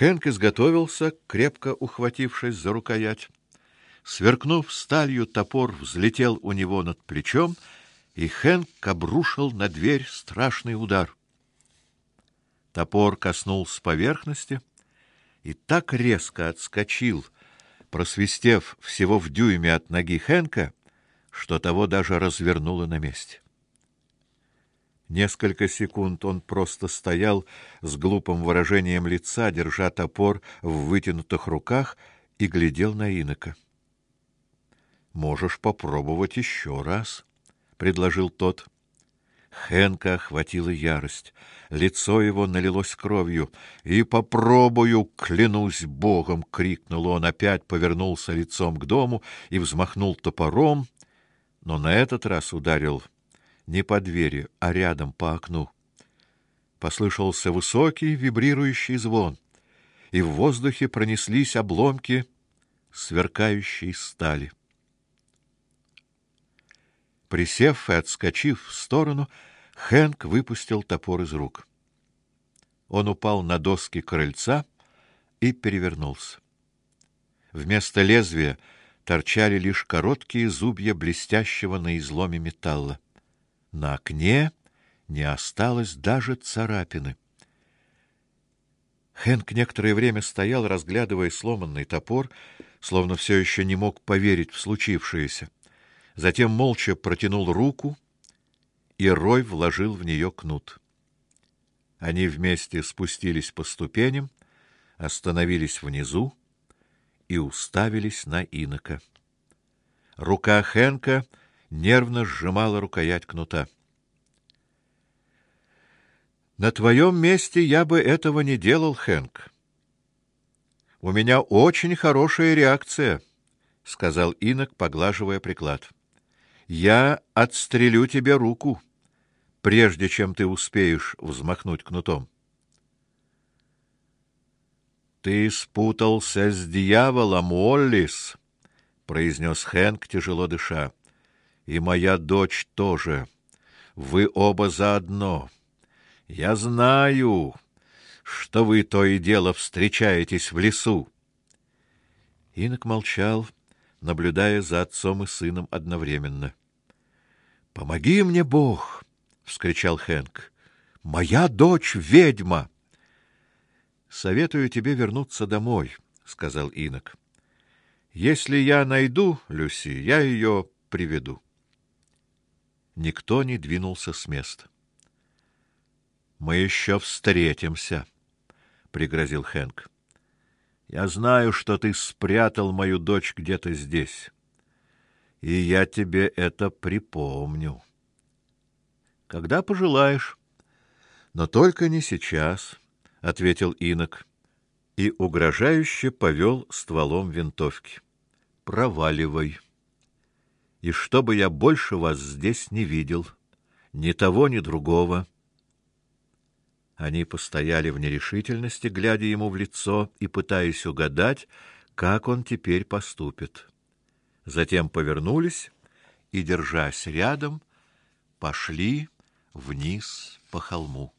Хэнк изготовился, крепко ухватившись за рукоять. Сверкнув сталью, топор взлетел у него над плечом, и Хэнк обрушил на дверь страшный удар. Топор коснулся поверхности и так резко отскочил, просвистев всего в дюйме от ноги Хэнка, что того даже развернуло на месте. Несколько секунд он просто стоял с глупым выражением лица, держа топор в вытянутых руках и глядел на инока. Можешь попробовать еще раз, предложил тот. Хенка охватила ярость. Лицо его налилось кровью. "И попробую, клянусь богом", крикнул он, опять повернулся лицом к дому и взмахнул топором, но на этот раз ударил не по двери, а рядом по окну. Послышался высокий вибрирующий звон, и в воздухе пронеслись обломки сверкающей стали. Присев и отскочив в сторону, Хэнк выпустил топор из рук. Он упал на доски крыльца и перевернулся. Вместо лезвия торчали лишь короткие зубья блестящего на изломе металла. На окне не осталось даже царапины. Хэнк некоторое время стоял, разглядывая сломанный топор, словно все еще не мог поверить в случившееся. Затем молча протянул руку, и Рой вложил в нее кнут. Они вместе спустились по ступеням, остановились внизу и уставились на инока. Рука Хенка нервно сжимала рукоять кнута. На твоем месте я бы этого не делал, Хенк. У меня очень хорошая реакция, сказал инок, поглаживая приклад. Я отстрелю тебе руку, прежде чем ты успеешь взмахнуть кнутом. Ты спутался с дьяволом, Оллис, произнес Хэнк, тяжело дыша. И моя дочь тоже. Вы оба заодно. Я знаю, что вы то и дело встречаетесь в лесу. Инок молчал, наблюдая за отцом и сыном одновременно. Помоги мне, Бог, вскричал Хэнк. Моя дочь ведьма. Советую тебе вернуться домой, сказал Инок. Если я найду Люси, я ее приведу. Никто не двинулся с места. Мы еще встретимся, пригрозил Хэнк. Я знаю, что ты спрятал мою дочь где-то здесь и я тебе это припомню. Когда пожелаешь. Но только не сейчас, ответил инок и угрожающе повел стволом винтовки. Проваливай. И чтобы я больше вас здесь не видел, ни того, ни другого. Они постояли в нерешительности, глядя ему в лицо и пытаясь угадать, как он теперь поступит затем повернулись и, держась рядом, пошли вниз по холму.